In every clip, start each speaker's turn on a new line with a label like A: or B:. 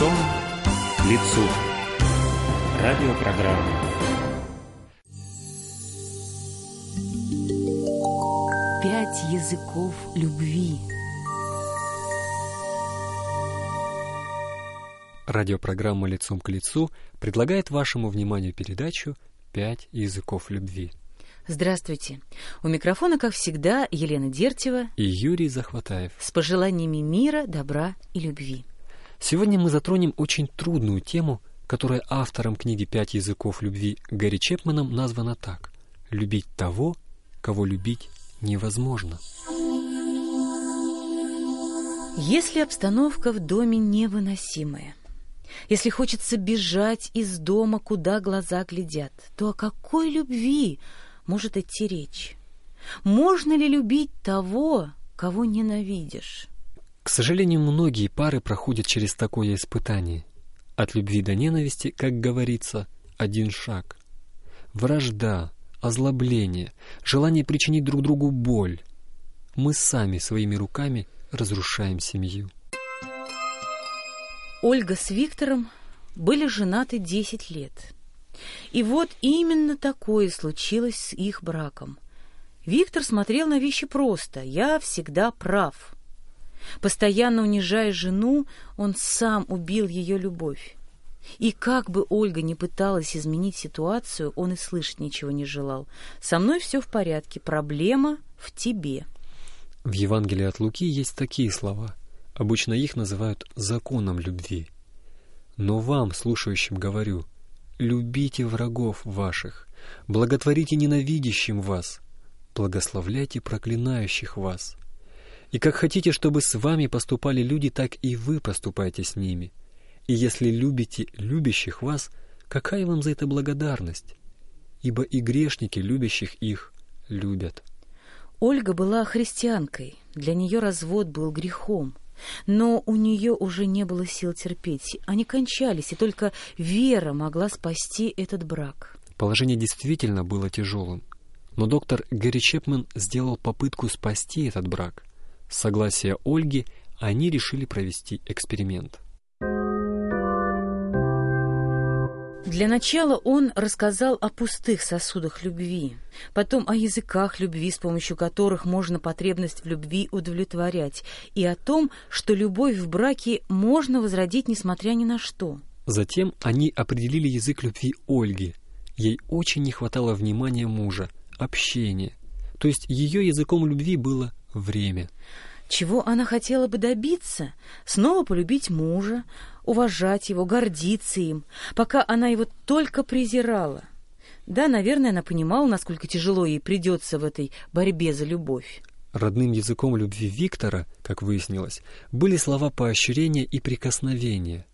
A: Лицом к лицу. Радиопрограмма.
B: Пять языков любви.
C: Радиопрограмма «Лицом к лицу» предлагает вашему вниманию передачу «Пять языков любви».
B: Здравствуйте. У микрофона, как всегда, Елена Дертьева
C: И Юрий Захватаев.
B: с пожеланиями мира, добра и любви.
C: Сегодня мы затронем очень трудную тему, которая автором книги «Пять языков любви» Гарри Чепманом названа так «Любить того, кого любить невозможно».
B: Если обстановка в доме невыносимая, если хочется бежать из дома, куда глаза глядят, то о какой любви может идти речь? Можно ли любить того, кого ненавидишь?
C: К сожалению, многие пары проходят через такое испытание. От любви до ненависти, как говорится, один шаг. Вражда, озлобление, желание причинить друг другу боль. Мы сами своими руками разрушаем семью.
B: Ольга с Виктором были женаты 10 лет. И вот именно такое случилось с их браком. Виктор смотрел на вещи просто «я всегда прав». Постоянно унижая жену, он сам убил ее любовь. И как бы Ольга ни пыталась изменить ситуацию, он и слышать ничего не желал. «Со мной все в порядке, проблема в тебе».
C: В Евангелии от Луки есть такие слова. Обычно их называют законом любви. Но вам, слушающим, говорю, любите врагов ваших, благотворите ненавидящим вас, благословляйте проклинающих вас. И как хотите, чтобы с вами поступали люди, так и вы поступайте с ними. И если любите любящих вас, какая вам за это благодарность? Ибо и грешники, любящих их, любят.
B: Ольга была христианкой, для нее развод был грехом. Но у нее уже не было сил терпеть. Они кончались, и только вера могла спасти этот брак.
C: Положение действительно было тяжелым. Но доктор Гэри Чепмен сделал попытку спасти этот брак. С согласия Ольги они решили провести эксперимент.
B: Для начала он рассказал о пустых сосудах любви, потом о языках любви, с помощью которых можно потребность в любви удовлетворять, и о том, что любовь в браке можно возродить несмотря ни на что.
C: Затем они определили язык любви Ольги. Ей очень не хватало внимания мужа, общения. То есть ее языком любви было время.
B: Чего она хотела бы добиться? Снова полюбить мужа, уважать его, гордиться им, пока она его только презирала. Да, наверное, она понимала, насколько тяжело ей придется в этой борьбе за любовь.
C: Родным языком любви Виктора, как выяснилось, были слова поощрения и прикосновения.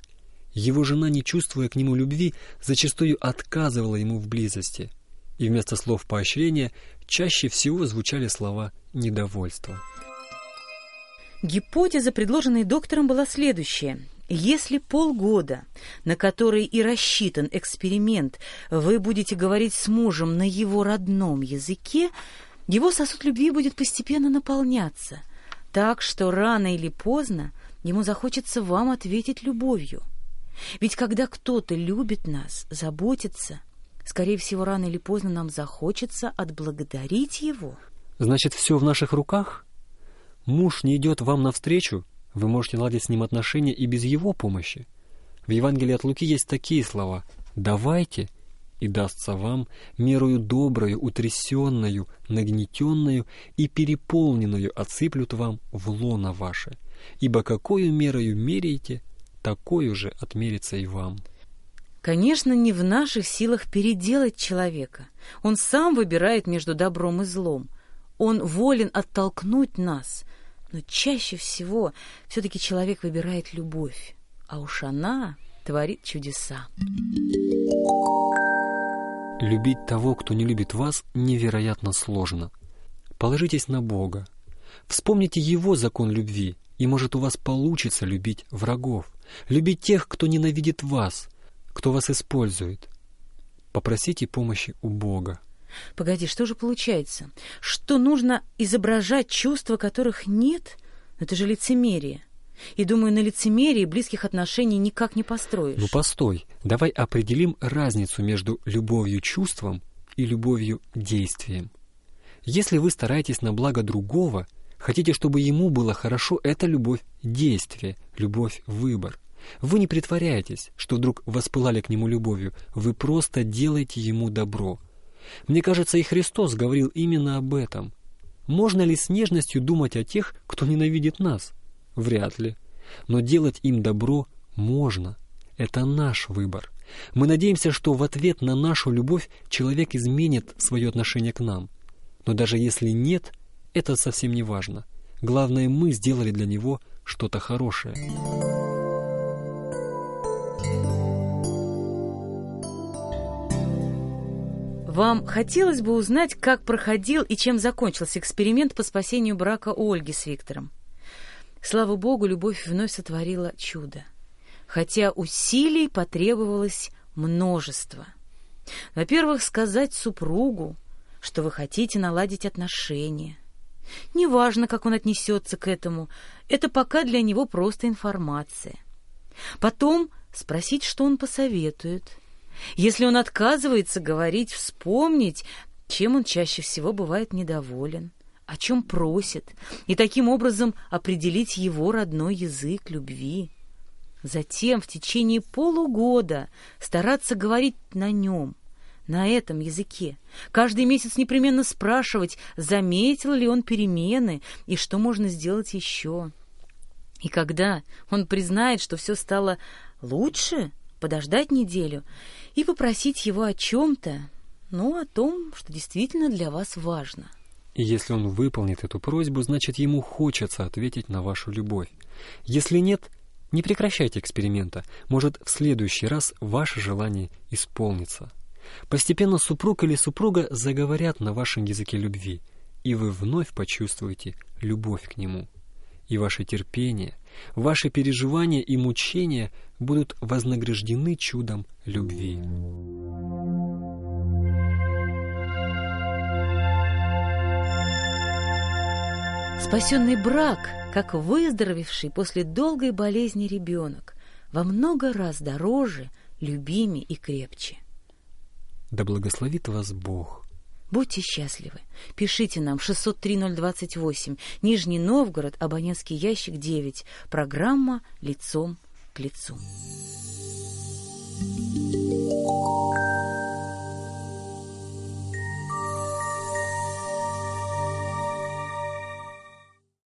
C: Его жена, не чувствуя к нему любви, зачастую отказывала ему в близости. И вместо слов поощрения чаще всего звучали слова недовольства.
B: Гипотеза, предложенная доктором, была следующая. Если полгода, на который и рассчитан эксперимент, вы будете говорить с мужем на его родном языке, его сосуд любви будет постепенно наполняться, так что рано или поздно ему захочется вам ответить любовью. Ведь когда кто-то любит нас, заботится, скорее всего, рано или поздно нам захочется отблагодарить его.
C: Значит, все в наших руках? Муж не идет вам навстречу, вы можете наладить с ним отношения и без его помощи. В Евангелии от Луки есть такие слова «давайте, и дастся вам мерою доброю, утрясенную, нагнетенную и переполненную отсыплют вам в лоно ваше, ибо какую мерою меряете, такую же отмерится и вам».
B: Конечно, не в наших силах переделать человека. Он сам выбирает между добром и злом. Он волен оттолкнуть нас. Но чаще всего все-таки человек выбирает любовь. А уж она творит чудеса.
C: Любить того, кто не любит вас, невероятно сложно. Положитесь на Бога. Вспомните Его закон любви, и, может, у вас получится любить врагов, любить тех, кто ненавидит вас, кто вас использует. Попросите помощи у Бога.
B: Погоди, что же получается? Что нужно изображать чувства, которых нет? Это же лицемерие. И, думаю, на лицемерии близких отношений никак не построишь.
C: Ну постой, давай определим разницу между любовью чувством и любовью действием. Если вы стараетесь на благо другого, хотите, чтобы ему было хорошо, это любовь действие, любовь выбор. Вы не притворяетесь, что вдруг воспылали к нему любовью, вы просто делаете ему добро. Мне кажется, и Христос говорил именно об этом. Можно ли с нежностью думать о тех, кто ненавидит нас? Вряд ли. Но делать им добро можно. Это наш выбор. Мы надеемся, что в ответ на нашу любовь человек изменит свое отношение к нам. Но даже если нет, это совсем не важно. Главное, мы сделали для него что-то хорошее.
B: Вам хотелось бы узнать, как проходил и чем закончился эксперимент по спасению брака Ольги с Виктором. Слава Богу, любовь вновь сотворила чудо. Хотя усилий потребовалось множество. Во-первых, сказать супругу, что вы хотите наладить отношения. Неважно, как он отнесется к этому, это пока для него просто информация. Потом спросить, что он посоветует – если он отказывается говорить, вспомнить, чем он чаще всего бывает недоволен, о чем просит, и таким образом определить его родной язык любви. Затем в течение полугода стараться говорить на нем, на этом языке. Каждый месяц непременно спрашивать, заметил ли он перемены и что можно сделать еще. И когда он признает, что все стало лучше, подождать неделю и попросить его о чем-то, ну, о том, что действительно для вас важно.
C: И если он выполнит эту просьбу, значит, ему хочется ответить на вашу любовь. Если нет, не прекращайте эксперимента. Может, в следующий раз ваше желание исполнится. Постепенно супруг или супруга заговорят на вашем языке любви, и вы вновь почувствуете любовь к нему. И ваше терпение, ваши переживания и мучения будут вознаграждены чудом любви.
B: Спасенный брак, как выздоровевший после долгой болезни ребенок, во много раз дороже, любимее и крепче.
C: Да благословит вас Бог.
B: Будьте счастливы. Пишите нам 603-028, Нижний Новгород, абонентский ящик 9, программа «Лицом к лицу». Thank you.